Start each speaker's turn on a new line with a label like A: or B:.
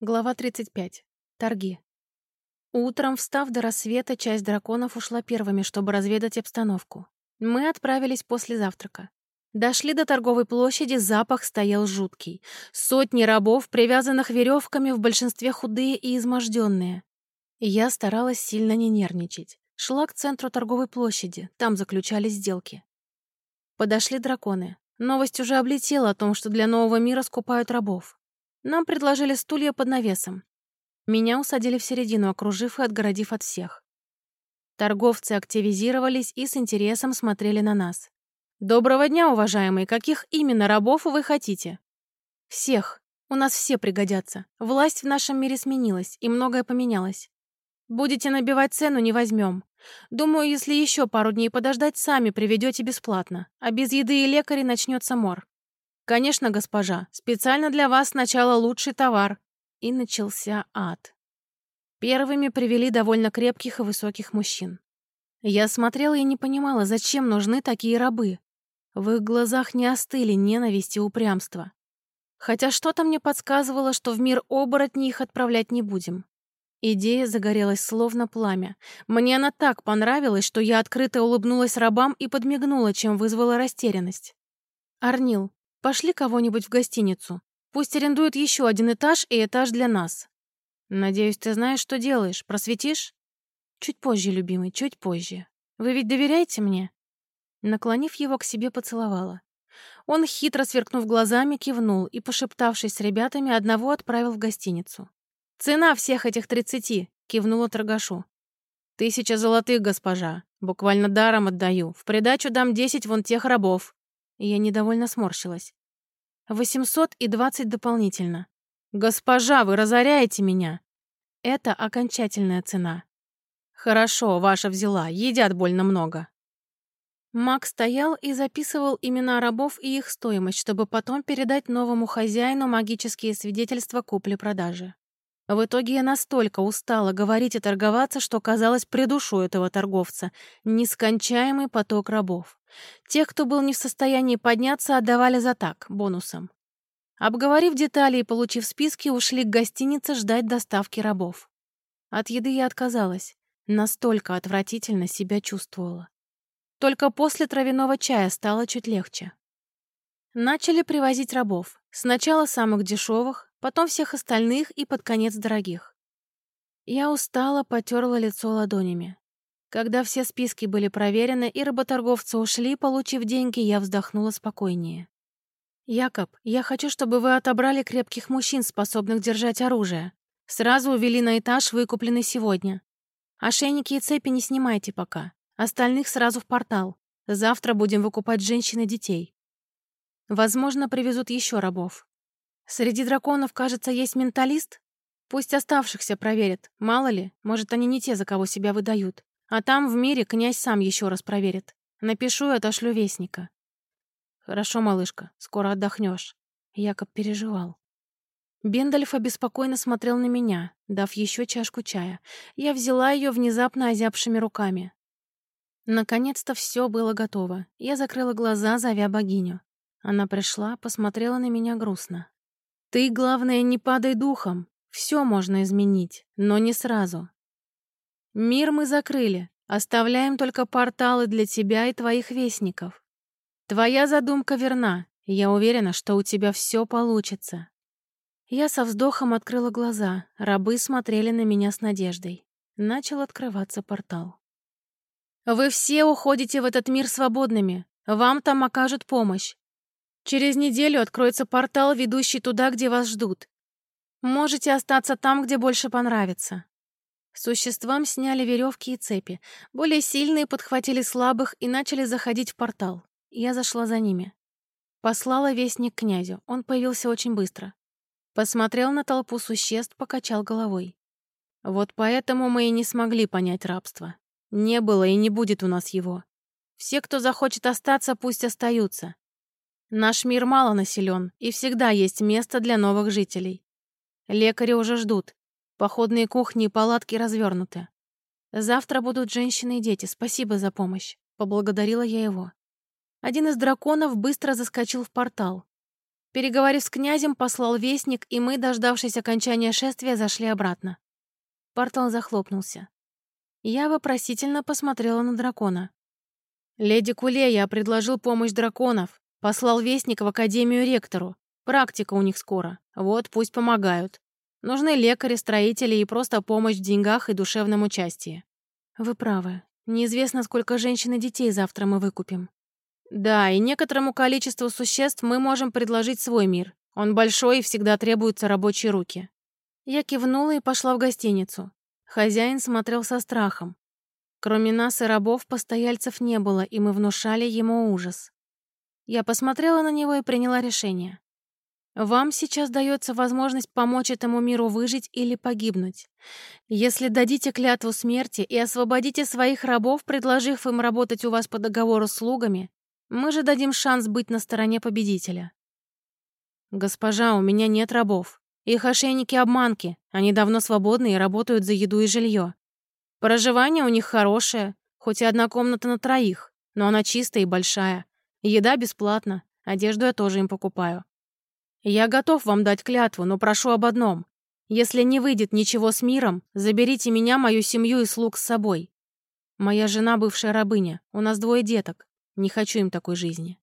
A: Глава 35. Торги. Утром, встав до рассвета, часть драконов ушла первыми, чтобы разведать обстановку. Мы отправились после завтрака. Дошли до торговой площади, запах стоял жуткий. Сотни рабов, привязанных веревками, в большинстве худые и изможденные. Я старалась сильно не нервничать. Шла к центру торговой площади, там заключались сделки. Подошли драконы. Новость уже облетела о том, что для нового мира скупают рабов. Нам предложили стулья под навесом. Меня усадили в середину, окружив и отгородив от всех. Торговцы активизировались и с интересом смотрели на нас. «Доброго дня, уважаемые! Каких именно рабов вы хотите?» «Всех. У нас все пригодятся. Власть в нашем мире сменилась, и многое поменялось. Будете набивать цену, не возьмем. Думаю, если еще пару дней подождать, сами приведете бесплатно, а без еды и лекарей начнется мор. «Конечно, госпожа. Специально для вас сначала лучший товар». И начался ад. Первыми привели довольно крепких и высоких мужчин. Я смотрела и не понимала, зачем нужны такие рабы. В их глазах не остыли ненависть и упрямство. Хотя что-то мне подсказывало, что в мир оборотней их отправлять не будем. Идея загорелась словно пламя. Мне она так понравилась, что я открыто улыбнулась рабам и подмигнула, чем вызвала растерянность. «Арнил, Пошли кого-нибудь в гостиницу. Пусть арендуют еще один этаж и этаж для нас. Надеюсь, ты знаешь, что делаешь. Просветишь? Чуть позже, любимый, чуть позже. Вы ведь доверяете мне?» Наклонив его к себе, поцеловала. Он, хитро сверкнув глазами, кивнул и, пошептавшись с ребятами, одного отправил в гостиницу. «Цена всех этих тридцати!» — кивнула торгашу. «Тысяча золотых, госпожа. Буквально даром отдаю. В придачу дам десять вон тех рабов. Я недовольно сморщилась. «Восемьсот и двадцать дополнительно». «Госпожа, вы разоряете меня!» «Это окончательная цена». «Хорошо, ваша взяла. Едят больно много». Мак стоял и записывал имена рабов и их стоимость, чтобы потом передать новому хозяину магические свидетельства купли-продажи. В итоге я настолько устала говорить и торговаться, что, казалось, придушу этого торговца. Нескончаемый поток рабов. Тех, кто был не в состоянии подняться, отдавали за так, бонусом. Обговорив детали и получив списки, ушли к гостинице ждать доставки рабов. От еды я отказалась. Настолько отвратительно себя чувствовала. Только после травяного чая стало чуть легче. Начали привозить рабов. Сначала самых дешевых, потом всех остальных и под конец дорогих. Я устала, потерла лицо ладонями. Когда все списки были проверены и работорговцы ушли, получив деньги, я вздохнула спокойнее. «Якоб, я хочу, чтобы вы отобрали крепких мужчин, способных держать оружие. Сразу увели на этаж, выкупленный сегодня. Ошейники и цепи не снимайте пока. Остальных сразу в портал. Завтра будем выкупать женщин и детей. Возможно, привезут еще рабов. Среди драконов, кажется, есть менталист? Пусть оставшихся проверят. Мало ли, может, они не те, за кого себя выдают. А там, в мире, князь сам еще раз проверит. Напишу и отошлю вестника. Хорошо, малышка, скоро отдохнешь. Якоб переживал. Бендальф обеспокоенно смотрел на меня, дав еще чашку чая. Я взяла ее внезапно озябшими руками. Наконец-то все было готово. Я закрыла глаза, зовя богиню. Она пришла, посмотрела на меня грустно. Ты, главное, не падай духом. Все можно изменить, но не сразу. Мир мы закрыли. Оставляем только порталы для тебя и твоих вестников. Твоя задумка верна. Я уверена, что у тебя все получится. Я со вздохом открыла глаза. Рабы смотрели на меня с надеждой. Начал открываться портал. Вы все уходите в этот мир свободными. Вам там окажут помощь. Через неделю откроется портал, ведущий туда, где вас ждут. Можете остаться там, где больше понравится. Существам сняли веревки и цепи. Более сильные подхватили слабых и начали заходить в портал. Я зашла за ними. Послала вестник князю. Он появился очень быстро. Посмотрел на толпу существ, покачал головой. Вот поэтому мы и не смогли понять рабство. Не было и не будет у нас его. Все, кто захочет остаться, пусть остаются. Наш мир мало населен, и всегда есть место для новых жителей. Лекари уже ждут. Походные кухни и палатки развернуты. Завтра будут женщины и дети. Спасибо за помощь. Поблагодарила я его. Один из драконов быстро заскочил в портал. Переговорив с князем, послал вестник, и мы, дождавшись окончания шествия, зашли обратно. Портал захлопнулся. Я вопросительно посмотрела на дракона. «Леди Куле, предложил помощь драконов. Послал вестник в Академию ректору. Практика у них скоро. Вот, пусть помогают. Нужны лекари, строители и просто помощь в деньгах и душевном участии». «Вы правы. Неизвестно, сколько женщин и детей завтра мы выкупим. Да, и некоторому количеству существ мы можем предложить свой мир. Он большой и всегда требуются рабочие руки. Я кивнула и пошла в гостиницу. Хозяин смотрел со страхом. Кроме нас и рабов, постояльцев не было, и мы внушали ему ужас. Я посмотрела на него и приняла решение. Вам сейчас дается возможность помочь этому миру выжить или погибнуть. Если дадите клятву смерти и освободите своих рабов, предложив им работать у вас по договору с слугами, мы же дадим шанс быть на стороне победителя. Госпожа, у меня нет рабов. Их ошейники-обманки. Они давно свободны и работают за еду и жилье. Проживание у них хорошее, хоть и одна комната на троих, но она чистая и большая. Еда бесплатна, одежду я тоже им покупаю. Я готов вам дать клятву, но прошу об одном. Если не выйдет ничего с миром, заберите меня, мою семью и слуг с собой. Моя жена бывшая рабыня, у нас двое деток. Не хочу им такой жизни.